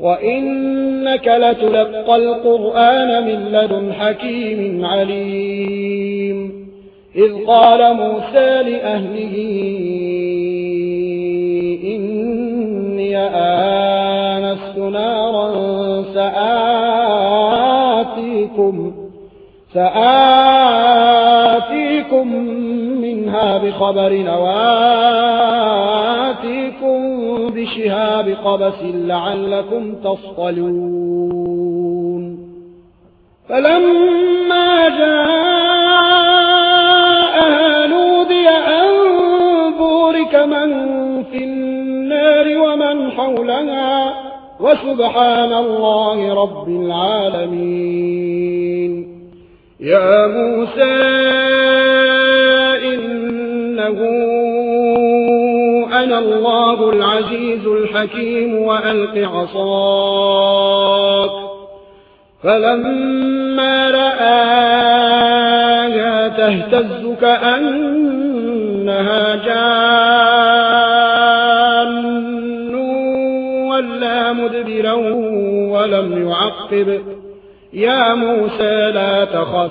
وَإِنَّكَ لَتُلَقَّى الْقُرْآنَ مِنْ لَدُنْ حَكِيمٍ عَلِيمٍ. إِذْ قَالَ مُوسَى لِأَهْلِهِ إِنِّي آنَسْتُ نَارًا سَآتِيكُمْ سَآتِيكُمْ آتيكم منها بخبر وآتيكم بشهاب قبس لعلكم تصطلون. فلما جاء نودي أن بورك من في النار ومن حولها وسبحان الله رب العالمين. يا موسى إنه أنا الله العزيز الحكيم وألق عصاك فلما رآها تهتز كأنها جان ولا مدبرا ولم يعقب يا موسى لا تخف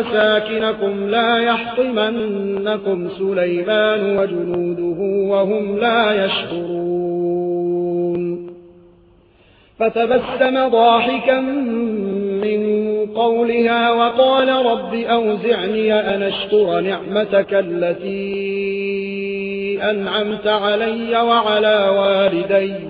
مساكنكم لا يحطمنكم سليمان وجنوده وهم لا يشعرون. فتبسم ضاحكا من قولها وقال رب أوزعني أن أشكر نعمتك التي أنعمت علي وعلى والدي.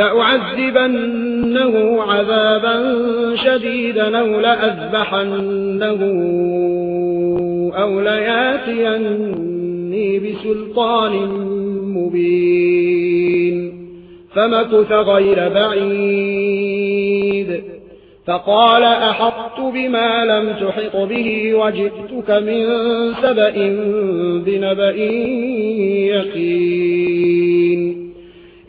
لأعذبنه عذابا شديدا أو لأذبحنه أو لياتيني بسلطان مبين. فمكث غير بعيد. فقال أحط بما لم تحط به وجئتك من سبأ بنبأ يقين.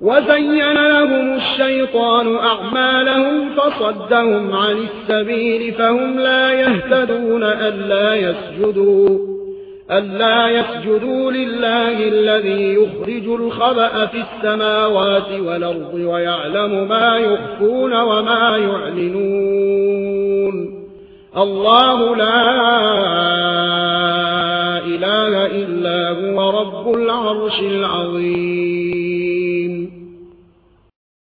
وزين لهم الشيطان أعمالهم فصدهم عن السبيل فهم لا يهتدون ألا يسجدوا, ألا يسجدوا لله الذي يخرج الخبأ في السماوات والأرض ويعلم ما يخفون وما يعلنون الله لا إله إلا هو رب العرش العظيم